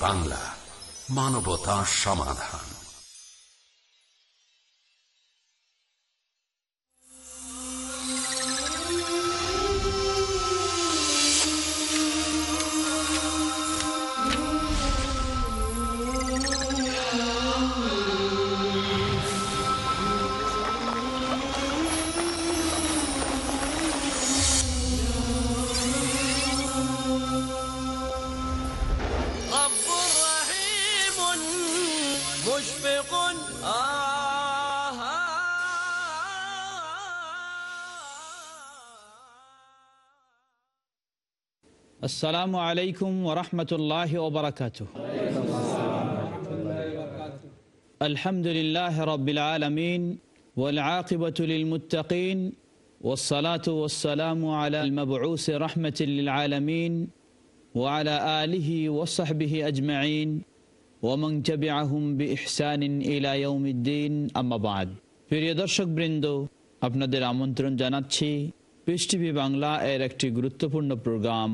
বাংলা মানবতা সমাধান। السلام عليكم ورحمة الله وبركاته الحمد لله رب العالمين والعاقبة للمتقين والصلاة والسلام على المبعوث رحمة للعالمين وعلى آله وصحبه أجمعين ومن تبعهم بإحسان إلى يوم الدين أما بعد প্রিয় দর্শক বৃন্দ আপনাদের আমন্ত্রণ জানাচ্ছি পিস টিভি বাংলা এর একটি গুরুত্বপূর্ণ প্রোগ্রাম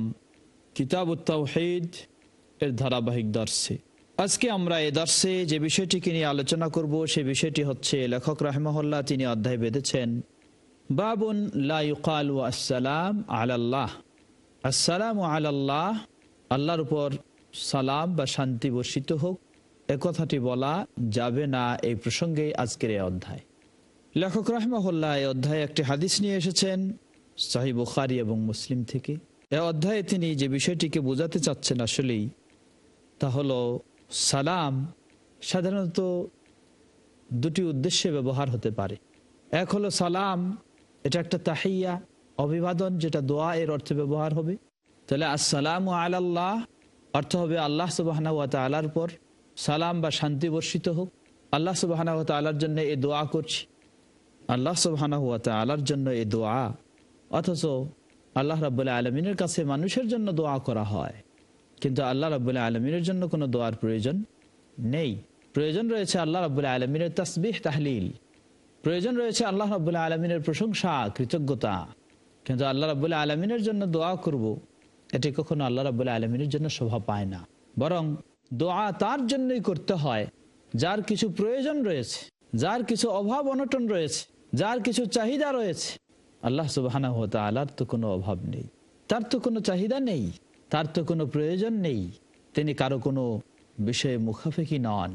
কিতাব উত্তাহিদ এর ধারাবাহিক দর্শে আজকে আমরা এ দর্শে যে বিষয়টিকে নিয়ে আলোচনা করব, সে বিষয়টি হচ্ছে লেখক রাহমহল্লা তিনি অধ্যায় বেঁধেছেন, বাবুন লাইকাল আসসালাম আলাল্লাহ। আসসালাম আলাল্লাহ, আল্লাহর উপর সালাম বা শান্তি বর্ষিত হোক, এ কথাটি বলা যাবে না এই প্রসঙ্গে আজকের এই অধ্যায়। লেখক রাহমহল্লা এই অধ্যায়ে একটি হাদিস নিয়ে এসেছেন সাহি বুখারি এবং মুসলিম থেকে। এ অধ্যায়ে তিনি যে বিষয়টিকে বোঝাতে চাচ্ছেন আসলেই, তা হলো সালাম সাধারণত দুটি উদ্দেশ্যে ব্যবহার হতে পারে। এক হলো সালাম, এটা একটা তাহিয়া, অভিবাদন, যেটা দোয়া এর অর্থে ব্যবহার হবে। তাহলে আসসালাম আলাল্লাহ, অর্থ হবে আল্লাহ সুবাহানা তালার পর সালাম বা শান্তি বর্ষিত হোক। আল্লাহ সুবাহানা তালার জন্য এ দোয়া করছি। আল্লাহ সুবাহানা তালার জন্য এ দোয়া। অথচ আল্লাহ রাবুল্লাহ আলমিনের কাছে মানুষের জন্য দোয়া করা হয়। কিন্তু আল্লাহ রাবুল্লাহ আলমিনের জন্য কোনো দোয়ার প্রয়োজন নেই। প্রয়োজন রয়েছে আল্লাহ রাবুল্লাহ আলমিনের তসবিহ, তাহলিল। প্রয়োজন রয়েছে আল্লাহ রাবুল্লাহ আলমিনের প্রশংসা, কৃতজ্ঞতা। কিন্তু আল্লাহ রাবুল্লাহ আলমিনের জন্য দোয়া করব। এটি কখনো আল্লাহ রাবুল্লাহ আলমিনের জন্য শোভা পায় না। বরং দোয়া তার জন্যই করতে হয়, যার কিছু প্রয়োজন রয়েছে, যার কিছু অভাব অনটন রয়েছে, যার কিছু চাহিদা রয়েছে আল্লাহ সুবাহানা হতা আল্লাহর তো কোনো অভাব নেই। তার তো কোনো চাহিদা নেই, তার তো কোনো প্রয়োজন নেই। তিনি কারও কোনো বিষয়ে মুখাফেকি নন।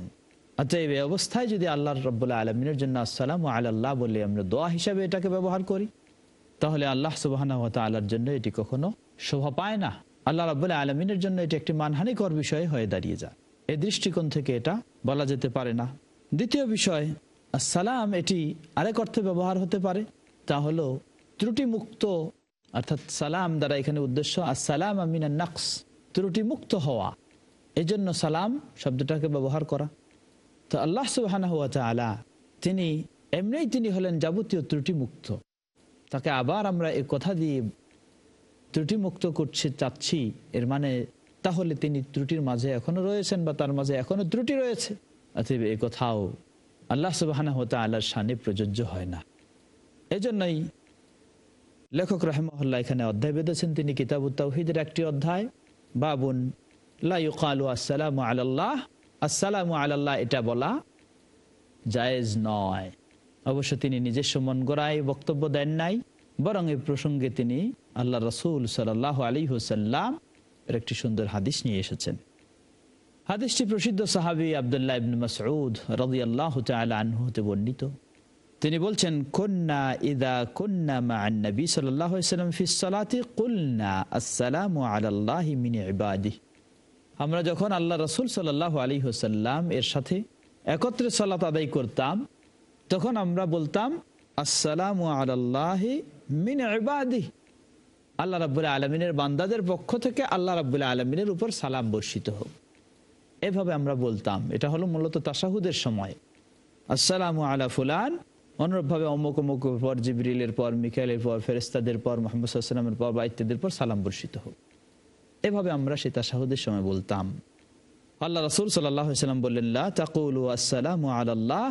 অতএব এই অবস্থায় যদি আল্লাহ রব্বুল্লাহ আলমিনের জন্য আসসালাম আল্লাহ বলে আমরা দোয়া হিসাবে এটাকে ব্যবহার করি, তাহলে আল্লাহ সুবাহানা হতা আল্লাহর জন্য এটি কখনো শোভা পায় না। আল্লাহ রব্বুল্লাহ আলমিনের জন্য এটি একটি মানহানিকর বিষয় হয়ে দাঁড়িয়ে যায়। এই দৃষ্টিকোণ থেকে এটা বলা যেতে পারে না। দ্বিতীয় বিষয়, আসসালাম এটি আরেক অর্থে ব্যবহার হতে পারে, তা হলো ত্রুটি মুক্ত অর্থাৎ সালাম দ্বারা এখানে উদ্দেশ্য, আসসালাম আমিনা নাকস ত্রুটি মুক্ত হওয়া। এই জন্য সালাম শব্দটাকে ব্যবহার করা। তো আল্লাহ সুবাহানা হুয়া আলা তিনি, এমনিই তিনি হলেন যাবতীয় ত্রুটি মুক্ত তাকে আবার আমরা এ কথা দিয়ে ত্রুটি মুক্ত করছে, চাচ্ছি, এর মানে তাহলে তিনি ত্রুটির মাঝে এখনও রয়েছেন বা তার মাঝে এখনও ত্রুটি রয়েছে। অতএব এ কথাও আল্লাহ সুবাহানা হতে আল্লাহর সানে প্রযোজ্য হয় না। এজন্যই লেখক রহমহল্লা এখানে অধ্যায় বেঁধেছেন। তিনি কিতাব তাহিদের একটি অধ্যায়। বাবুন লাইকালু আসসালাম আল্লাহ আসসালাম আল্লাহ এটা বলা জায়েজ নয়। অবশ্য তিনি নিজস্ব মন গড়ায় বক্তব্য দেন নাই, বরং এই প্রসঙ্গে তিনি আল্লাহ রসুল সাল্লাহ আলী হুসাল্লাম এর একটি সুন্দর হাদিস নিয়ে এসেছেন। হাদিসটি প্রসিদ্ধ সাহাবি আবদুল্লাহ ইবন মাসউদ রদি আল্লাহ আনহু হতে বর্ণিত। তিনি বলছেন কন্যা ইদা কন্যা মা নবী সাল্লাম ফিসালাতি কুলনা আসসালাম আল্লাহ মিন ইবাদি আমরা যখন আল্লাহ রসুল সাল্লাহ আলী হোসাল্লাম এর সাথে একত্রে সালাত আদায় করতাম, তখন আমরা বলতাম, আসসালাম আল্লাহ মিন ইবাদি আল্লাহ রাবুল্লাহ আলমিনের বান্দাদের পক্ষ থেকে আল্লাহ রাবুল্লাহ আলমিনের উপর সালাম বর্ষিত হোক। এভাবে আমরা বলতাম। এটা হলো মূলত তাসাহুদের সময়। আসসালাম আলা ফুলান অনুরূপভাবে অমুক অমুক পর জিবরিলের পর, মিকাইলের পর ফেরেস্তাদের পর, মোহাম্মদ সাল্লামের পর বা ইত্যাদির পর সালাম বর্ষিত হোক। এভাবে আমরা সে তাসাহুদের সময় বলতাম। আল্লাহ রসুল সাল্লাম বললেন আসসালাম আল্লাহ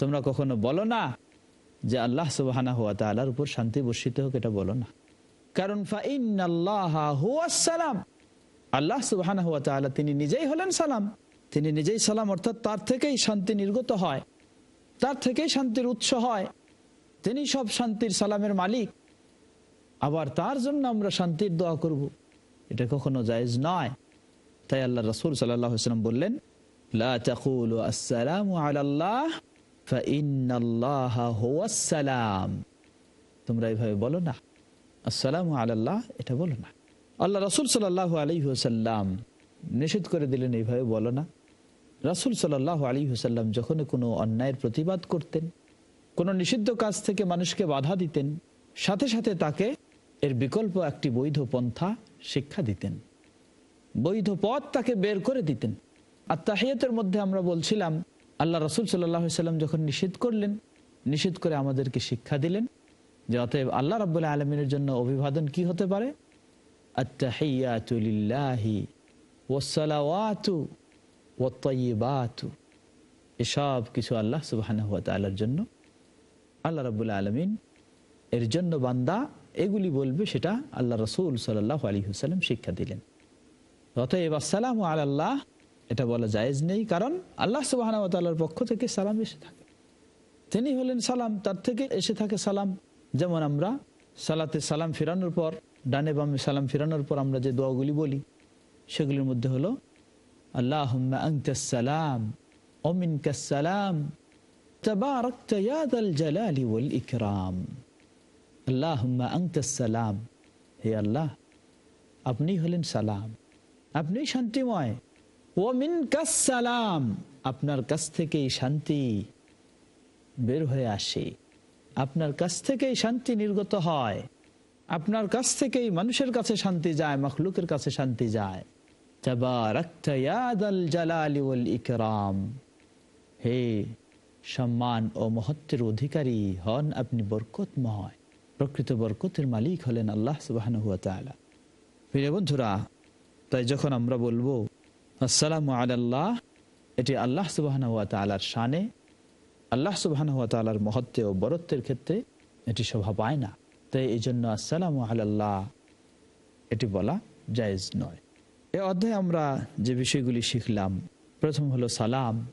তোমরা কখনো বলো না যে আল্লাহ সুবাহানা হুয়া তালার উপর শান্তি বর্ষিত হোক, এটা বলো না। কারণ ফাইন আল্লাহ সালাম আল্লাহ সুবাহ তিনি নিজেই হলেন সালাম। তিনি নিজেই সালাম, অর্থাৎ তার থেকেই শান্তি নির্গত হয়। তার থেকেই শান্তির উৎস হয়। তিনি সব শান্তির সালামের মালিক। আবার তার জন্য আমরা শান্তির দোয়া করব। এটা কখনো জায়েজ নয়। তাই আল্লাহ রসুল সাল্লাম বললেন তোমরা এইভাবে বলো না। আসসালাম আল্লাহ এটা বলো না। আল্লাহ রসুল সাল্লাহ আলী হুসাল্লাম নিষেধ করে দিলেন এইভাবে বলো না। রাসুল সাল্লাহ আলী হুসাল্লাম যখন কোনো অন্যায়ের প্রতিবাদ করতেন, কোনো নিষিদ্ধ কাজ থেকে মানুষকে বাধা দিতেন, সাথে সাথে তাকে এর বিকল্প একটি বৈধ পন্থা শিক্ষা দিতেন। বৈধ পথ তাকে বের করে দিতেন। আর তাহিয়াতের মধ্যে আমরা বলছিলাম, আল্লাহ রসুল সাল্লাহ সাল্লাম যখন নিষেধ করলেন, নিষেধ করে আমাদেরকে শিক্ষা দিলেন যে অতএব আল্লাহ রবাহ আলমিনের জন্য অভিবাদন কি হতে পারে? আত্মাহিয়াতুলিল্লাহি ওসালাওয়াতু ওয়াত্তাইবাতু এসব কিছু আল্লাহ সুবাহ তালার জন্য। আল্লাহ রাবুল্লাহ আলমিন এর জন্য বান্দা এগুলি বলবে, সেটা আল্লাহ রসুল সাল্লাহ আলী হুসালাম শিক্ষা দিলেন। অতএব আসসালাম আল্লাহ এটা বলা জায়েজ নেই, কারণ আল্লাহ সুবাহ তাল্লার পক্ষ থেকে সালাম এসে থাকে। তিনি হলেন সালাম, তার থেকে এসে থাকে সালাম। যেমন আমরা সালাতে সালাম ফেরানোর পর, ডানে বামে সালাম ফেরানোর পর আমরা যে দোয়াগুলি বলি, সেগুলির মধ্যে হলো আল্লাহ সালাম অমিন কাসালাম تباركت يا ذا الجلال والإكرام اللهم أنت السلام হে আল্লাহ আপনি হলেন সালাম আপনি শান্তিময় ও মিন সালাম আপনার কাছ থেকেই শান্তি বের হয়ে আসে আপনার কাছ থেকেই শান্তি নির্গত হয় আপনার কাছ থেকেই মানুষের কাছে শান্তি যায় মখলুকের কাছে শান্তি যায় হে সম্মান ও মহত্বের অধিকারী হন আপনি বরকতময়। প্রকৃত বরকতের মালিক হলেন আল্লাহ সুবাহ প্রিয় বন্ধুরা, তাই যখন আমরা বলব, আসসালাম আল্লাহ এটি আল্লাহ সুবাহ তালার শানে। আল্লাহ সুবাহ তালার মহত্বে ও বরত্বের ক্ষেত্রে এটি শোভা পায় না। তাই এই জন্য আসসালাম আল্লাহ এটি বলা জায়েজ নয়। এ অধ্যায়ে আমরা যে বিষয়গুলি শিখলাম, প্রথম হলো সালাম।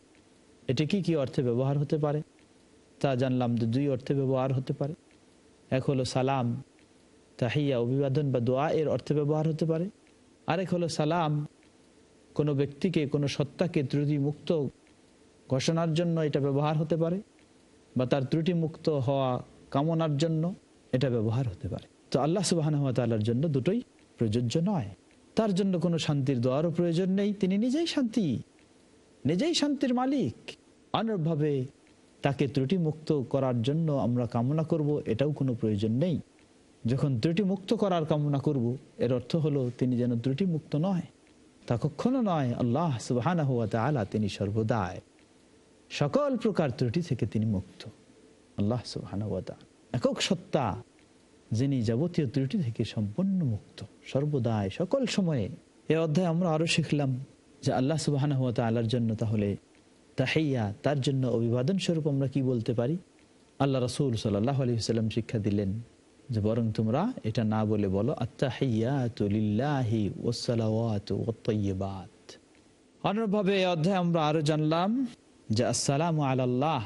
এটি কি কি অর্থে ব্যবহার হতে পারে? তা জানলাম যে দুই অর্থে ব্যবহার হতে পারে। এক হলো সালাম, তাহিয়া, অভিবাদন বা দোয়া এর অর্থে ব্যবহার হতে পারে। আরেক হলো সালাম, কোনো ব্যক্তিকে, কোনো সত্তাকে ত্রুটি মুক্ত ঘোষণার জন্য এটা ব্যবহার হতে পারে বা তার ত্রুটি মুক্ত হওয়া কামনার জন্য এটা ব্যবহার হতে পারে। তো আল্লাহ সুবাহ জন্য দুটোই প্রযোজ্য নয়। তার জন্য কোনো শান্তির দোয়ারও প্রয়োজন নেই। তিনি নিজেই শান্তি, নিজেই শান্তির মালিক। অনুরূপভাবে তাকে ত্রুটি মুক্ত করার জন্য আমরা কামনা করব, এটাও কোনো প্রয়োজন নেই। যখন ত্রুটি মুক্ত করার কামনা করব, এর অর্থ হলো তিনি যেন ত্রুটি মুক্ত নয়। তা কখনো নয়, আল্লাহ সুবাহ তিনি সর্বদায় সকল প্রকার ত্রুটি থেকে তিনি মুক্ত। আল্লাহ সুবাহ একক সত্তা যিনি যাবতীয় ত্রুটি থেকে সম্পূর্ণ মুক্ত সর্বদায় সকল সময়ে। এ অধ্যায় আমরা আরও শিখলাম যে আল্লাহ সুবাহ আল্লাহর জন্য তাহলে তাহাইয়া তার জন্য অভিবাদন স্বরূপ আমরা কি বলতে পারি? আল্লাহ রসুল সাল্লাহ আলী সাল্লাম শিক্ষা দিলেন যে বরং তোমরা এটা না বলে বলো আত্মাহিয়াতি ওসালাওয়াত অনুরূপভাবে এই অধ্যায় আমরা আরও জানলাম যে আসসালাম আল্লাহ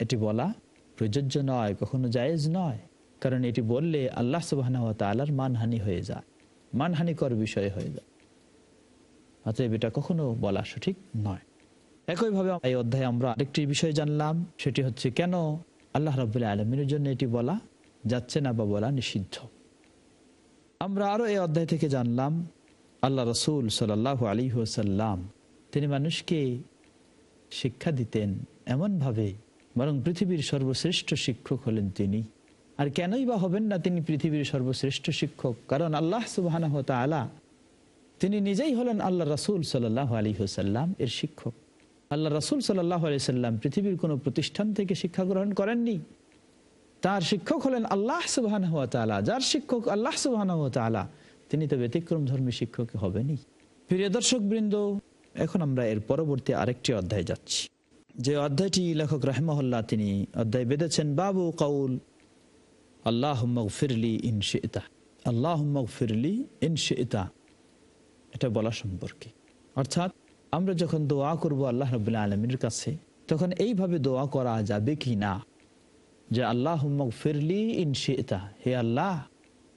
এটি বলা প্রযোজ্য নয়, কখনো জায়েজ নয়। কারণ এটি বললে আল্লাহ সুবাহ তালার মানহানি হয়ে যায়, মানহানিকর বিষয় হয়ে যায়। অতএব এটা কখনো বলা সঠিক নয়। একইভাবে এই অধ্যায়ে আমরা আরেকটি বিষয় জানলাম, সেটি হচ্ছে কেন আল্লাহ রবাহ আলমিনের জন্য এটি বলা যাচ্ছে না বা বলা নিষিদ্ধ। আমরা আরও এই অধ্যায় থেকে জানলাম, আল্লাহ রসুল সাল্লাহ আলী সাল্লাম তিনি মানুষকে শিক্ষা দিতেন এমনভাবে, বরং পৃথিবীর সর্বশ্রেষ্ঠ শিক্ষক হলেন তিনি। আর কেনই বা হবেন না তিনি পৃথিবীর সর্বশ্রেষ্ঠ শিক্ষক? কারণ আল্লাহ সুবাহ তিনি নিজেই হলেন আল্লাহ রসুল সাল্লাহ আলী হুসাল্লাম এর শিক্ষক। আল্লাহ রসুল সাল্লাহ আলি সাল্লাম পৃথিবীর কোনো প্রতিষ্ঠান থেকে শিক্ষা গ্রহণ করেননি। তার শিক্ষক হলেন আল্লাহ সুবাহ যার শিক্ষক আল্লাহ সুবাহ তিনি তো ব্যতিক্রম ধর্মী শিক্ষক হবেনি প্রিয় দর্শক বৃন্দ এখন আমরা এর পরবর্তী আরেকটি অধ্যায় যাচ্ছি। যে অধ্যায়টি লেখক রাহমহল্লা তিনি অধ্যায় বেঁধেছেন, বাবু কাউল আল্লাহ ফিরলি ইনশিতা আল্লাহ ফিরলি ইনশিতা এটা বলা সম্পর্কে অর্থাৎ আমরা যখন দোয়া করব আল্লাহ রবুল্লা আলমীর কাছে, তখন এইভাবে দোয়া করা যাবে কি না? যে আল্লাহ ফিরলি ইনশিতা হে আল্লাহ,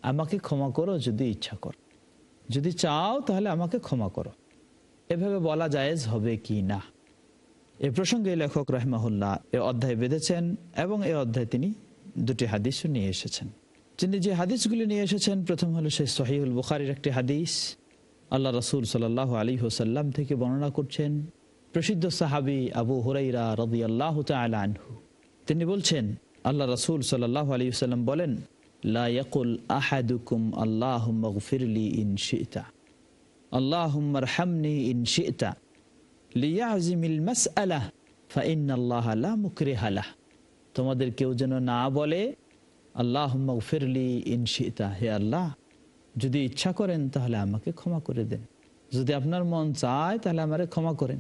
আমাকে ক্ষমা করো যদি ইচ্ছা করো। যদি চাও তাহলে আমাকে ক্ষমা করো। এভাবে বলা জায়েজ হবে কি না? এ প্রসঙ্গে লেখক রহমাহুল্লাহ এ অধ্যায় বেঁধেছেন এবং এ অধ্যায় তিনি দুটি হাদিসও নিয়ে এসেছেন। তিনি যে হাদিসগুলি নিয়ে এসেছেন, প্রথম হলো সে সহিউল বুখারির একটি হাদিস। আল্লাহ রসুল সাল্লাহ আলী হোসাল্লাম থেকে বর্ণনা করছেন, প্রসিদ্ধ সাহাবি আবু হুরাইরা রদি আল্লাহ আনহু। তিনি বলছেন, আল্লাহ রসুল সাল্লাহ আলী সাল্লাম বলেন আল্লাহ ফিরলি আল্লাহ মাস আলাহ ফাইন আল্লাহ তোমাদের কেউ যেন না বলে আল্লাহ ফিরলি ইন শিতা হে আল্লাহ, যদি ইচ্ছা করেন তাহলে আমাকে ক্ষমা করে দেন। যদি আপনার মন চায় তাহলে আমারে ক্ষমা করেন।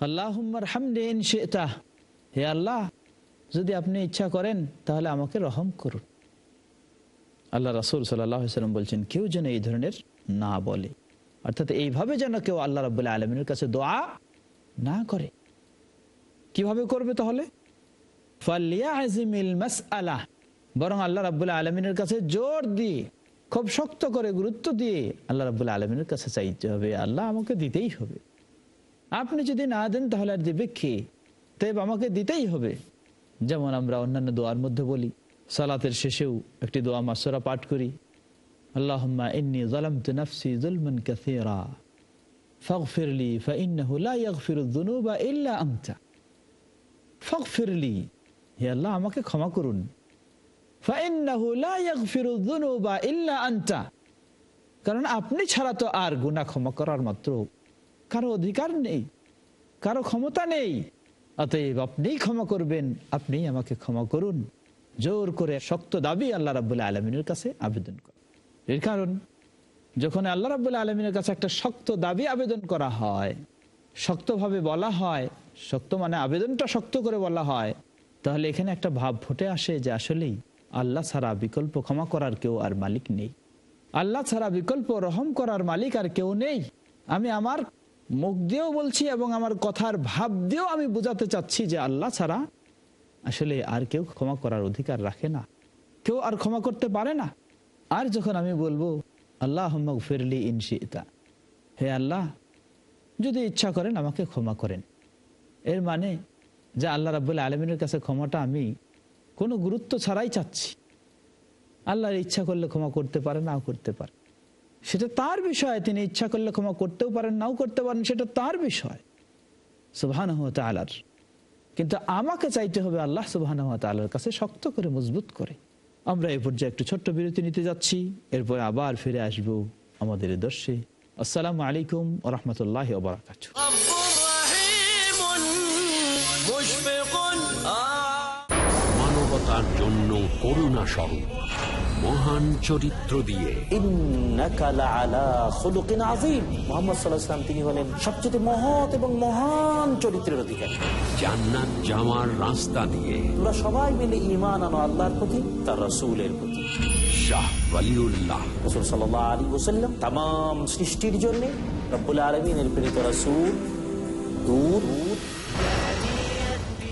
আল্লাহ হামনি ইন শিতা হে আল্লাহ, যদি আপনি ইচ্ছা করেন তাহলে আমাকে রহম করুন। আল্লাহ রাসুল সাল্লাম বলছেন, কেউ যেন এই ধরনের না বলে অর্থাৎ এইভাবে যেন কেউ আল্লাহ রাবুল্লাহ আলমিনের কাছে দোয়া না করে। কীভাবে করবে তাহলে? আলাহ বরং আল্লাহ রাবুল্লাহ আলমিনের কাছে জোর দিয়ে, খুব শক্ত করে গুরুত্ব দিয়ে আল্লাহ রাবুল্লাহ আলমিনের কাছে চাইতে হবে। আল্লাহ আমাকে দিতেই হবে। আপনি যদি না দেন তাহলে আর দেবে কে? তেব আমাকে দিতেই হবে। যেমন আমরা অন্যান্য দোয়ার মধ্যে বলি, সালাতের শেষেও একটি দোয়া মাসরা পাঠ করি, আল্লাহম্মা ইন্নি জালামতু নাফসি যুলমান কাসীরা ফাগফির লি ফাইন্নাহু লা ইয়াগফিরু যুনুবা ইল্লা আনতা। ফাগফির লি হে আল্লাহ, আমাকে ক্ষমা করুন। কারণ আপনি ছাড়া তো আর গুনাহ ক্ষমা করার মাত্র কারও অধিকার নেই, কারও ক্ষমতা নেই। অতএব আপনিই ক্ষমা করবেন আপনি আমাকে ক্ষমা করুন। জোর করে শক্ত দাবি আল্লাহ রাবুল্লাহ আলমিনের কাছে আবেদন করে। এর কারণ, যখন আল্লাহ রাবুল্লাহ আলমিনের কাছে একটা শক্ত দাবি আবেদন করা হয়, শক্তভাবে বলা হয়, শক্ত মানে আবেদনটা শক্ত করে বলা হয় তাহলে এখানে একটা ভাব ফুটে আসে যে আসলেই আল্লাহ ছাড়া বিকল্প ক্ষমা করার কেউ আর মালিক নেই। আল্লাহ ছাড়া বিকল্প রহম করার মালিক আর কেউ নেই। আমি আমার মুখ দিয়েও বলছি এবং আমার কথার ভাব দিয়েও আমি বোঝাতে চাচ্ছি যে আল্লাহ ছাড়া আসলে আর কেউ ক্ষমা করার অধিকার রাখে না। কেউ আর ক্ষমা করতে পারে না। আর যখন আমি বলব আল্লাহ ফিরলি ইনশিতা হে আল্লাহ, যদি ইচ্ছা করেন আমাকে ক্ষমা করেন। এর মানে যে আল্লাহ রাবুল্লাহ আলমিনের কাছে ক্ষমাটা আমি কোনো গুরুত্ব ছাড়াই চাচ্ছি। আল্লাহর ইচ্ছা করলে ক্ষমা করতে পারে, নাও করতে পারে। সেটা তার বিষয়, তিনি ইচ্ছা করলে ক্ষমা করতেও পারেন, নাও করতে পারেন, সেটা তার বিষয়। সুবাহান আলার কিন্তু আমাকে চাইতে হবে আল্লাহ সুবাহান তালার কাছে শক্ত করে, মজবুত করে। আমরা এই পর্যায়ে একটু ছোট্ট বিরতি নিতে যাচ্ছি, এরপর আবার ফিরে আসব আমাদের দর্শে। আসসালামু আলাইকুম রহমতুল্লাহ ওবরাকাত মানবতার জন্য করুণা স্বরূপ মহান চরিত্র দিয়ে। তিনি হলেন সবচেয়ে মহৎ এবং মহান চরিত্রের অধিকারী। জান্নাত যাওয়ার রাস্তা দিয়ে। তোমরা সবাই মিলে ইমান আনো আল্লাহর প্রতি তার রসুলের প্রতি। শাহ ওয়ালিউল্লাহ। রসুল সাল্লাহ আলী ওসাল্লাম তাম সৃষ্টির জন্য রব্বুল আলমিনের প্রেরিত রসুল দূর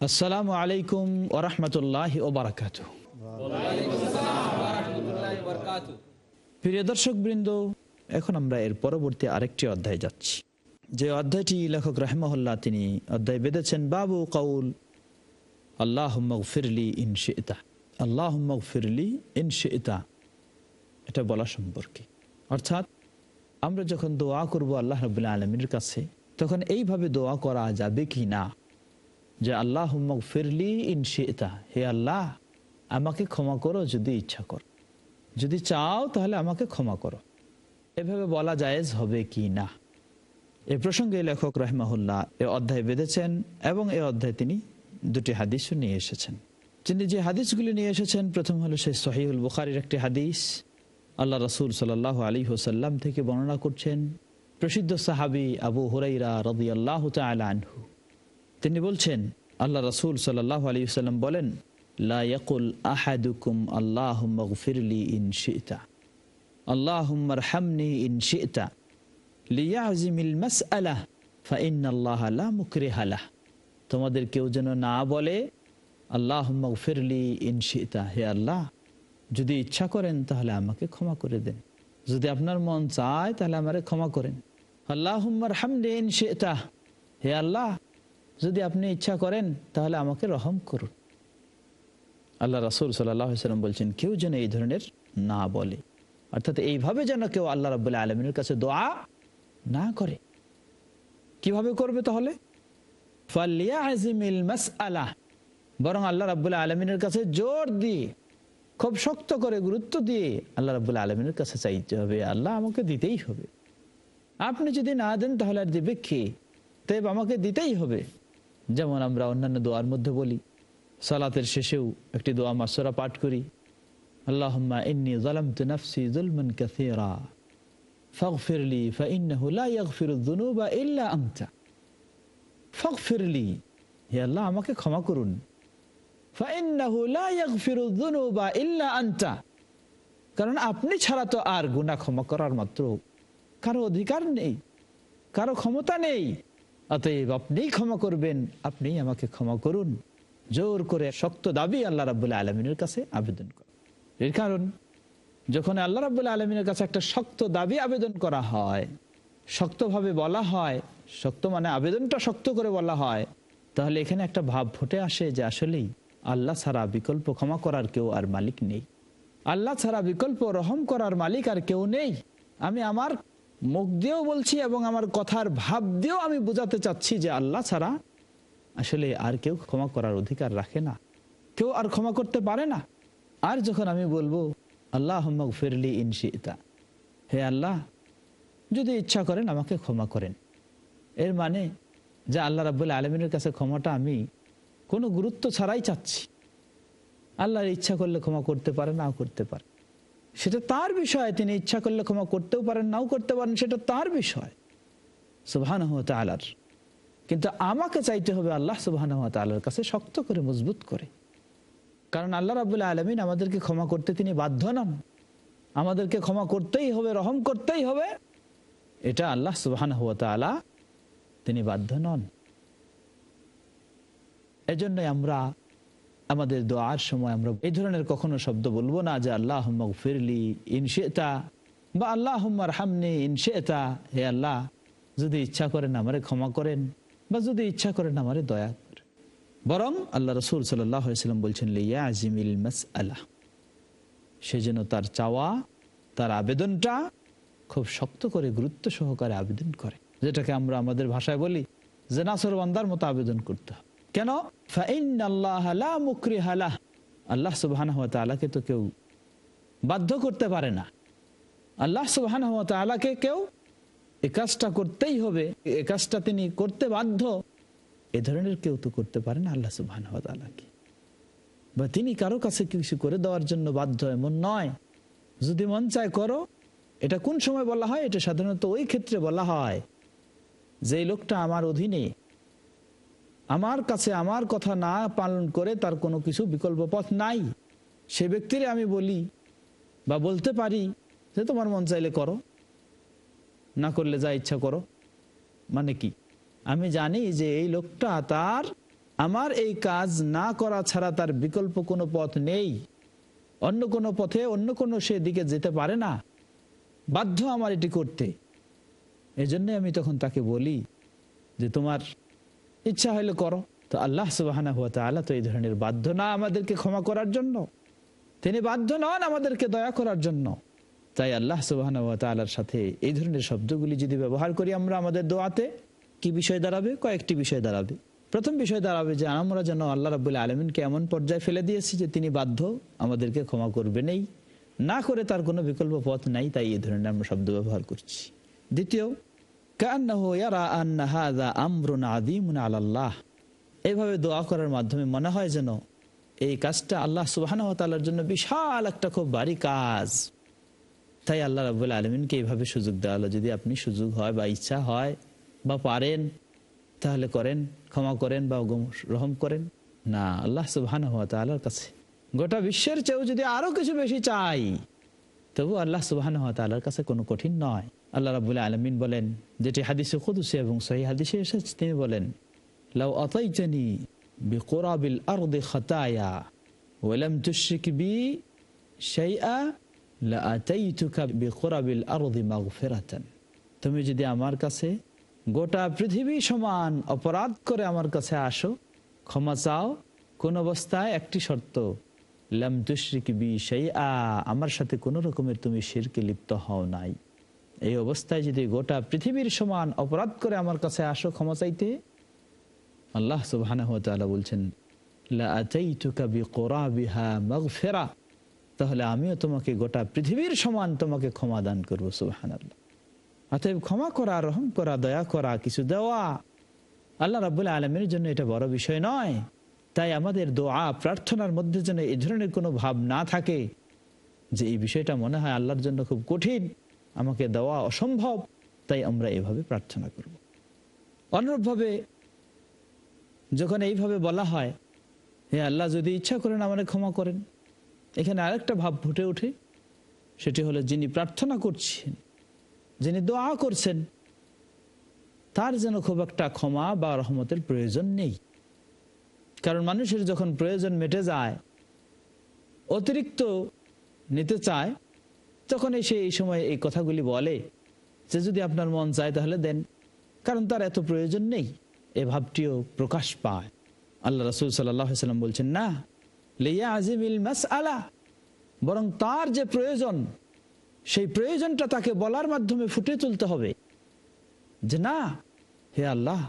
আসসালামু আলাইকুম ওরহমতুল্লাহ ওবরাকাত প্রিয় দর্শক বৃন্দ এখন আমরা এর পরবর্তী আরেকটি অধ্যায় যাচ্ছি। যে অধ্যায়টি লেখক রাহমহল্লা তিনি অধ্যায় বেঁধেছেন, বাবু কৌল আল্লাহ ফিরলি ইনশিতা আল্লাহ ফিরলি ইনশিতা এটা বলা সম্পর্কে। অর্থাৎ আমরা যখন দোয়া করব আল্লাহ রবুল্লা আলমীর কাছে, তখন এইভাবে দোয়া করা যাবে কি না? যে আল্লাহ ফিরলি ইনশিতা হে আল্লাহ, আমাকে ক্ষমা করো যদি ইচ্ছা করো। যদি চাও তাহলে আমাকে ক্ষমা করো। এভাবে বলা জায়েজ হবে কি না? এ প্রসঙ্গে লেখক রহমাহুল্লাহ এ অধ্যায় বেঁধেছেন এবং এ অধ্যায় তিনি দুটি হাদিসও নিয়ে এসেছেন। তিনি যে হাদিসগুলি নিয়ে এসেছেন, প্রথম হলো সেই সহিউল বুখারির একটি হাদিস। আল্লাহ রসুল সাল্লাহ আলী হোসাল্লাম থেকে বর্ণনা করছেন, প্রসিদ্ধ সাহাবি আবু হুরাইরা রদি আল্লাহ আনহু। তিনি বলছেন, আল্লাহ রসুল সাল্লাহ আলী সাল্লাম বলেন আহাদুকুম আল্লাহ ফিরলি ইন শিতা। Allah হামনি in শিতা। লিয়াজিমিল মাস আলাহ ফাইন আল্লাহ লা মুকরিহা লাহ। তোমাদের কেউ যেন না বলে, আল্লাহ ফিরলি ইন হে আল্লাহ, যদি ইচ্ছা করেন তাহলে আমাকে ক্ষমা করে দেন। যদি আপনার মন চায় তাহলে আমারে ক্ষমা করেন। আল্লাহ হামনি ইন হে আল্লাহ যদি আপনি ইচ্ছা করেন, তাহলে আমাকে রহম করুন। আল্লাহ রাসুল সাল্লাম বলছেন, কেউ যেন এই ধরনের না বলে। অর্থাৎ এইভাবে যেন কেউ আল্লাহ রাবুল্লাহ আলমিনের কাছে দোয়া না করে। কীভাবে করবে তাহলে? বরং আল্লাহ রাবুল্লাহ আলমিনের কাছে জোর দিয়ে, খুব শক্ত করে গুরুত্ব দিয়ে আল্লাহ রাবুল্লাহ আলমিনের কাছে চাইতে হবে। আল্লাহ আমাকে দিতেই হবে। আপনি যদি না দেন, তাহলে আর দেবে কে? তাই আমাকে দিতেই হবে। যেমন আমরা অন্যান্য দোয়ার মধ্যে বলি, সালাতের শেষেও একটি দোয়া মাসরা পাঠ করি ইন্নী লা ইল্লা আল্লাহ আমাকে ক্ষমা করুন লা ইল্লা কারণ আপনি ছাড়া তো আর গুনাহ ক্ষমা করার মাত্র কারও অধিকার নেই, কারও ক্ষমতা নেই অতএব আপনিই ক্ষমা করবেন আপনিই আমাকে ক্ষমা করুন। জোর করে, শক্ত দাবি আল্লাহ রাবুল্লাহ আলমিনের কাছে আবেদন করে এর কারণ, যখন আল্লাহ রাবুল্লাহ আলমিনের কাছে একটা শক্ত দাবি আবেদন করা হয়, শক্তভাবে বলা হয়, শক্ত মানে আবেদনটা শক্ত করে বলা হয়, তাহলে এখানে একটা ভাব ফুটে আসে যে আসলেই আল্লাহ ছাড়া বিকল্প ক্ষমা করার কেউ আর মালিক নেই। আল্লাহ ছাড়া বিকল্প রহম করার মালিক আর কেউ নেই। আমি আমার মুখ দিয়েও বলছি এবং আমার কথার ভাব দিয়েও আমি বোঝাতে চাচ্ছি যে আল্লাহ ছাড়া আসলে আর কেউ ক্ষমা করার অধিকার রাখে না। কেউ আর ক্ষমা করতে পারে না। আর যখন আমি বলব আল্লাহ ফেরলি ইনশিতা হে আল্লাহ, যদি ইচ্ছা করেন আমাকে ক্ষমা করেন। এর মানে যে আল্লাহ রাবুল্লাহ আলমিনের কাছে ক্ষমাটা আমি কোনো গুরুত্ব ছাড়াই চাচ্ছি। আল্লাহর ইচ্ছা করলে ক্ষমা করতে পারে, নাও করতে পারে। সেটা তার বিষয়, তিনি ইচ্ছা করলে ক্ষমা করতেও পারেন, নাও করতে পারেন, সেটা তার বিষয়। সুবাহান আলার কিন্তু আমাকে চাইতে হবে আল্লাহ সুবাহান তাল্লার কাছে শক্ত করে, মজবুত করে। কারণ আল্লাহ রাবুল্লাহ আলমিন আমাদেরকে ক্ষমা করতে তিনি বাধ্য নন। আমাদেরকে ক্ষমা করতেই হবে, রহম করতেই হবে। এটা আল্লাহ সুবাহান তালা তিনি বাধ্য নন। এজন্যই আমরা আমাদের দোয়ার সময় আমরা এই ধরনের কখনো শব্দ বলব না যে আল্লাহ ফিরলি ইনশেতা বা আল্লাহ হামনি ইনশেতা হে আল্লাহ, যদি ইচ্ছা করেন আমারে ক্ষমা করেন বা যদি ইচ্ছা করেন আমারে দয়া করেন। বরং আল্লাহ রসুল সাল্লাম বলছেন সে যেন তার চাওয়া, তার আবেদনটা খুব শক্ত করে গুরুত্ব সহকারে আবেদন করে, যেটাকে আমরা আমাদের ভাষায় বলি যে, নাসর বান্দার মতো আবেদন করতে হবে। কেন? আল্লাহ আল্লাহ সুবাহকে তো কেউ বাধ্য করতে পারে না। আল্লাহ সুবাহকে কেউ এ কাজটা করতেই হবে, এ কাজটা তিনি করতে বাধ্য। এ ধরনের কেউ তো করতে পারে না আল্লাহ সুবাহ বা তিনি কারও কাছে কিছু করে দেওয়ার জন্য বাধ্য, এমন নয়। যদি মন চায় করো, এটা কোন সময় বলা হয়? এটা সাধারণত ওই ক্ষেত্রে বলা হয়। যে লোকটা আমার অধীনে আমার কাছে আমার কথা না পালন করে তার কোনো কিছু বিকল্প পথ নাই। সে ব্যক্তির আমি বলি বা বলতে পারি যে তোমার মন চাইলে করো, না করলে যা ইচ্ছা করো। মানে কি? আমি জানি যে এই লোকটা তার, আমার এই কাজ না করা ছাড়া তার বিকল্প কোনো পথ নেই। অন্য কোনো পথে অন্য কোনো সে দিকে যেতে পারে না। বাধ্য আমার এটি করতে। এই জন্যে আমি তখন তাকে বলি যে তোমার ইচ্ছা হলে করো। তো আল্লাহ তালা তো এই ধরনের বাধ্য না আমাদেরকে ক্ষমা করার জন্য? তিনি বাধ্য নন আমাদেরকে দয়া করার জন্য। তাই আল্লাহ সুবাহানা সাথে এই ধরনের শব্দগুলি যদি ব্যবহার করি আমরা আমাদের দোয়াতে, কি বিষয় দাঁড়াবে? কয়েকটি বিষয় দাঁড়াবে। প্রথম বিষয় দাঁড়াবে যে, আমরা যেন আল্লাহ রাবুল্লাহ আলমিনকে এমন পর্যায়ে ফেলে দিয়েছি যে তিনি বাধ্য আমাদেরকে ক্ষমা করবেনই না করে তার কোনো বিকল্প পথ নাই, তাই এই ধরনের আমরা শব্দ ব্যবহার করছি। দ্বিতীয় আল্লাহ দোয়া করার মাধ্যমে মনে হয় যেন এই কাজটা আল্লাহ সুবাহর জন্য বিশাল একটা খুব ভারী কাজ। তাই আল্লাহ রাবুল আলমিনকে এইভাবে সুযোগ দেওয়া হলো, যদি আপনি সুযোগ হয় বা ইচ্ছা হয় বা পারেন, তাহলে করেন, ক্ষমা করেন বা রহম করেন। না, আল্লাহ সুবাহ তাল্লার কাছে। গোটা বিশ্বের চেয়েও যদি আরও কিছু বেশি চাই তবু আল্লাহ সুবাহ তাল্লার কাছে কোনো কঠিন নয়। আল্লাহ রাবুল আলমিন বলেন, যেটি হাদিসে খুদুসে এবং সহি হাদিসে এসেছে, তিনি বলেন, লাউ অতাইচানি বিকোরাবিল আরদে খতায়া ওয়ালাম তুশরিক বি শাইআ লাআতাইতুকা বিকোরাবিল আরদি মাগফিরাতান। তুমি যদি আমার কাছে গোটা পৃথিবী সমান অপরাধ করে আমার কাছে আসো, ক্ষমা চাও, কোন অবস্থায় একটি শর্ত, লাম তুশরিক বি শাইআ আমার সাথে কোনো রকমের তুমি শিরকে লিপ্ত হও নাই। এই অবস্থায় যদি গোটা পৃথিবীর সমান অপরাধ করে আমার কাছে আসো ক্ষমা চাইতে, আল্লাহ সুবাহ বলছেন তাহলে আমিও তোমাকে গোটা পৃথিবীর সমান তোমাকে ক্ষমা দান করব সুবাহান আল্লাহ অতএব ক্ষমা করা, রহম করা, দয়া করা, কিছু দেওয়া, আল্লাহ রাবুল্লাহ আলমের জন্য এটা বড় বিষয় নয়। তাই আমাদের দোয়া, প্রার্থনার মধ্যে যেন এই ধরনের কোনো ভাব না থাকে, যে এই বিষয়টা মনে হয় আল্লাহর জন্য খুব কঠিন। আমাকে দেওয়া অসম্ভব, তাই আমরা এভাবে প্রার্থনা করব। অনুরূপভাবে যখন এইভাবে বলা হয়, হে আল্লাহ, যদি ইচ্ছা করেন আমাদের ক্ষমা করেন। এখানে আরেকটা ভাব ফুটে ওঠে, সেটি হলো যিনি প্রার্থনা করছেন, যিনি দোয়া করছেন, তার যেন খুব একটা ক্ষমা বা রহমতের প্রয়োজন নেই। কারণ মানুষের যখন প্রয়োজন মেটে যায়, অতিরিক্ত নিতে চায় তখন এসে এই সময় এই কথাগুলি বলে যে যদি আপনার মন চায় তাহলে দেন, কারণ তার এত প্রয়োজন নেই, এ ভাবটিও প্রকাশ পায়। আল্লাহ রসুল সাল্লাম বলছেন, না লিয়া আজিমিল মাস আলা বরং তার যে প্রয়োজন, সেই প্রয়োজনটা তাকে বলার মাধ্যমে ফুটে তুলতে হবে। যে না, হে আল্লাহ,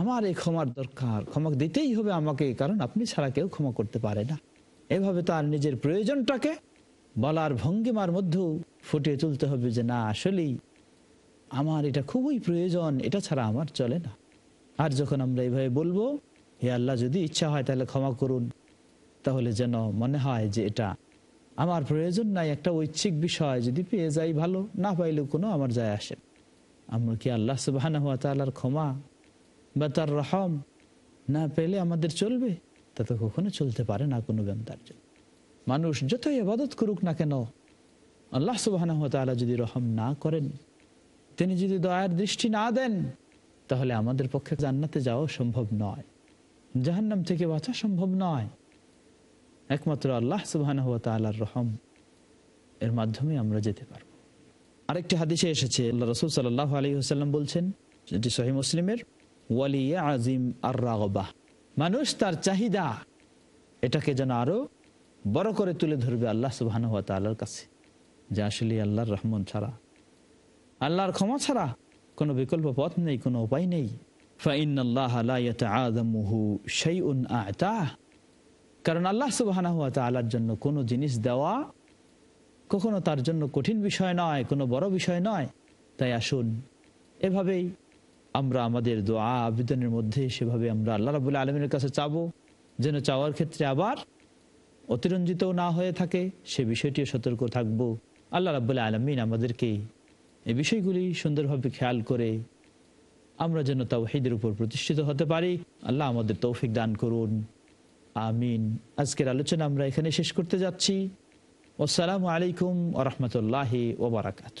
আমার এই ক্ষমার দরকার, ক্ষমা দিতেই হবে আমাকে, কারণ আপনি ছাড়া কেউ ক্ষমা করতে পারে না। এভাবে তার নিজের প্রয়োজনটাকে বলার ভঙ্গিমার মধ্যেও ফুটিয়ে তুলতে হবে যে না, আসলেই আমার এটা খুবই প্রয়োজন, এটা ছাড়া আমার চলে না। আর যখন আমরা এইভাবে বলব, হে আল্লাহ, যদি ইচ্ছা হয় তাহলে ক্ষমা করুন, তাহলে যেন মনে হয় যে এটা আমার প্রয়োজন নাই, একটা ঐচ্ছিক বিষয়, যদি পেয়ে যাই ভালো, না পাইলেও কোনো আমার যায় আসে আমরা কি আল্লাহ সুবাহ তাল্লার ক্ষমা বা তার রহম না পেলে আমাদের চলবে? তা তো কখনো চলতে পারে না কোনো বেন্দার জন্য মানুষ যতই আবাদত করুক না কেন, আল্লাহ সুবাহ যদি রহম না করেন, তিনি যদি দয়ার দৃষ্টি না দেন, তাহলে আমাদের পক্ষে জান্নাতে যাওয়া সম্ভব নয়, জাহান্নাম থেকে বাঁচা সম্ভব নয়। একমাত্র আল্লাহ সুবাহ রহম, এর মাধ্যমে আমরা যেতে পারব। আরেকটি হাদিসে এসেছে, আল্লাহ রসুল সাল্লাহ আলী হুসাল্লাম বলছেন, যেটি সহি মুসলিমের, ওয়ালিয়া আজিম আর রাগবাহ মানুষ তার চাহিদা, এটাকে যেন আরও বড় করে তুলে ধরবে আল্লাহ সুবাহ আল্লাহর কাছে। যে আসলে আল্লাহর রহমান ছাড়া, আল্লাহর ক্ষমা ছাড়া কোনো বিকল্প পথ নেই, কোনো উপায় নেই। কারণ আল্লাহ সুবাহ আল্লাহর জন্য কোনো জিনিস দেওয়া কখনো তার জন্য কঠিন বিষয় নয়, কোনো বড় বিষয় নয়। তাই আসুন, এভাবেই আমরা আমাদের দোয়া আবেদনের মধ্যে সেভাবে আমরা আল্লাহ রাবুল্লাহ আলমের কাছে চাবো। যেন চাওয়ার ক্ষেত্রে আবার অতিরঞ্জিত না হয়ে থাকে, সে বিষয়টিও সতর্ক থাকব। আল্লাহ রাবুল্লাহ আলমিন আমাদেরকে এই বিষয়গুলি সুন্দরভাবে খেয়াল করে আমরা যেন তাওহিদের উপর প্রতিষ্ঠিত হতে পারি। আল্লাহ আমাদের তৌফিক দান করুন। আমিন। আজকের আলোচনা আমরা এখানে শেষ করতে যাচ্ছি। আসসালামু আলাইকুম ওরহমতুল্লাহ ওবরাকাত